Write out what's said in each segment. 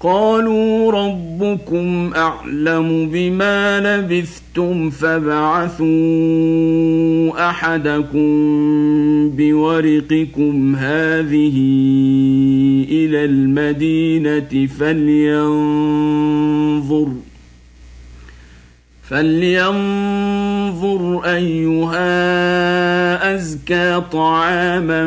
قالوا ربكم أعلم بما لبثتم فابعثوا أحدكم بورقكم هذه إلى المدينة فلينظر فلينظر أيها أزكى طعاما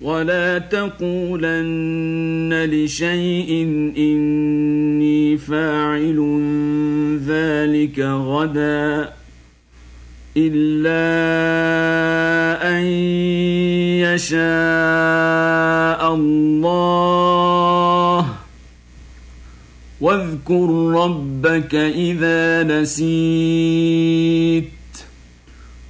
ولا تقولن لشيء اني فاعل ذلك غدا الا ان يشاء الله واذكر ربك اذا نسيت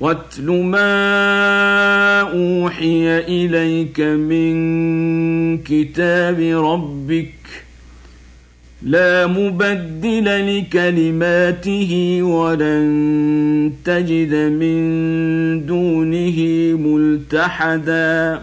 واتل ما أوحي إليك من كتاب ربك لا مبدل لكلماته ولن تجد من دونه ملتحدا.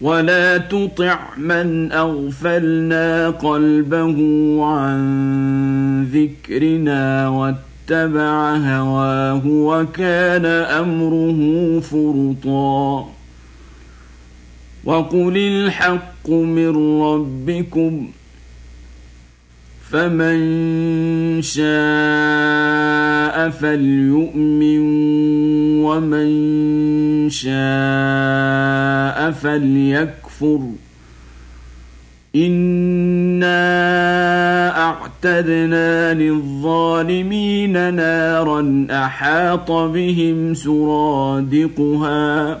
ولا تطع من اغفلنا قلبه عن ذكرنا واتبع هواه وكان امره فرطا. وقل الحق من ربكم فمن شاء فليؤمن ومن شاء فليكفر. إنا أعتدنا للظالمين نارا أحاط بهم سرادقها.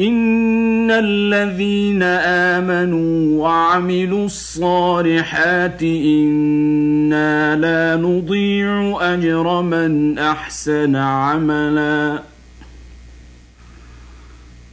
ان الذين امنوا وعملوا الصالحات أنا لا نضيع اجر من احسن عملا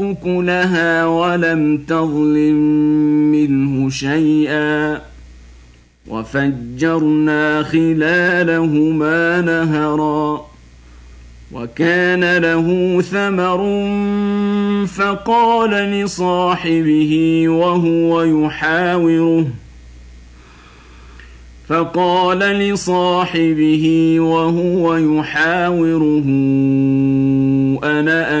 اكلها ولم تظلم منه شيئا وفجرنا خلالهما نهرا وكان له ثمر فقال لصاحبه وهو يحاوره فقال لصاحبه وهو يحاوره أنا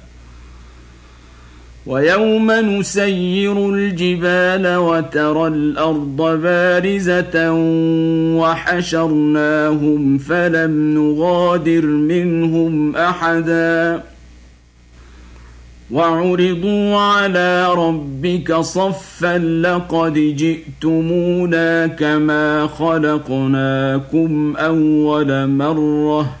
ويوم نسير الجبال وترى الأرض بارزة وحشرناهم فلم نغادر منهم أحدا. وعرضوا على ربك صفا لقد جئتمونا كما خلقناكم أول مرة.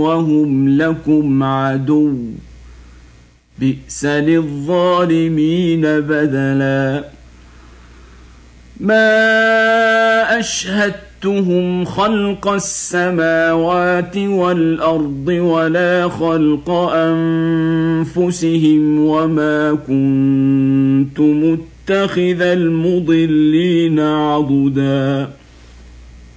وهم لكم عدو. بئس للظالمين بدلا. ما اشهدت شهدتهم خلق السماوات والأرض ولا خلق أنفسهم وما كنت متخذ المضلين عضدا.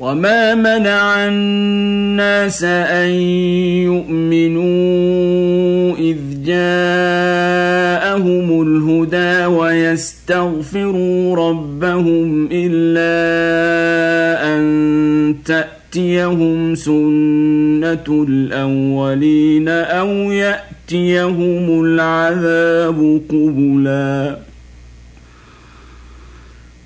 وما منع الناس ان يؤمنوا اذ جاءهم الهدى ويستغفروا ربهم الا ان تاتيهم سنه الاولين أو ياتيهم العذاب قبلا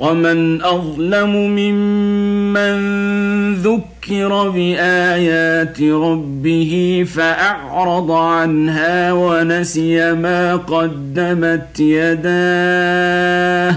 ومن أظلم ممن ذكر بآيات ربه فأعرض عنها ونسي ما قدمت يداه.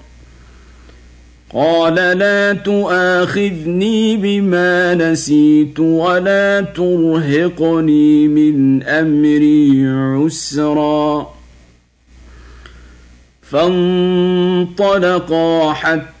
قال لا تؤاخذني بما نسيت ولا ترهقني من أمري عسرا. فانطلقا حتى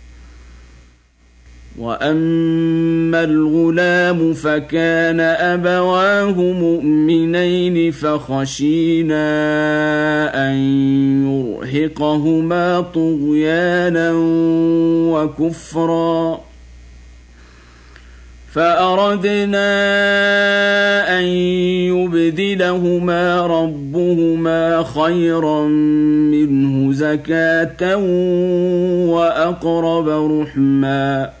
وأما الغلام فكان أبواه مؤمنين فخشينا أن يرهقهما طغيانا وكفرا فأردنا أن يبدلهما ربهما خيرا منه زكاة وأقرب رحمًا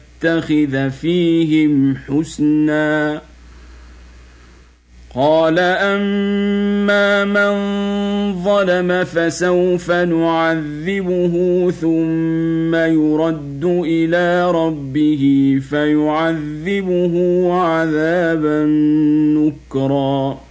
يتخذ فيهم حسنا. قال أما من ظلم فسوف نعذبه ثم يرد إلى ربه فيعذبه عذابا نكرا.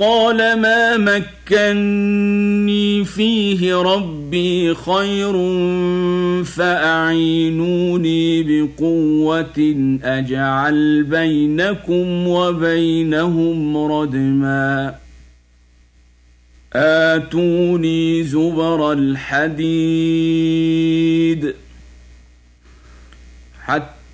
قال ما مكني فيه ربي خير فاعينوني بقوه اجعل بينكم وبينهم ردما. آتوني زبر الحديد. حتى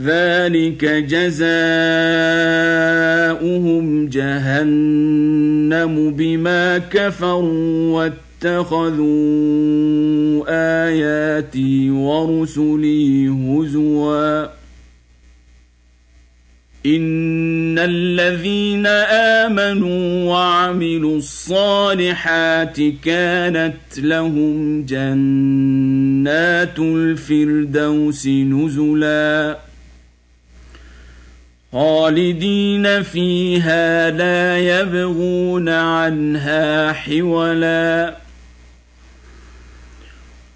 ذلك جزاؤهم جهنم بما كفروا واتخذوا آياتي ورسلي هزوا. إن الذين آمنوا وعملوا الصالحات كانت لهم جنات الفردوس نزلا. خالدين فيها لا يبغون عنها حولا.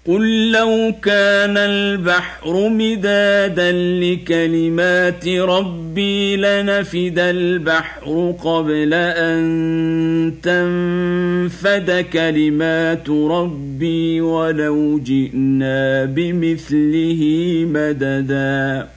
قل لو كان البحر مدادا لكلمات ربي لنفد البحر قبل أن تنفد كلمات ربي ولو جئنا بمثله مددا.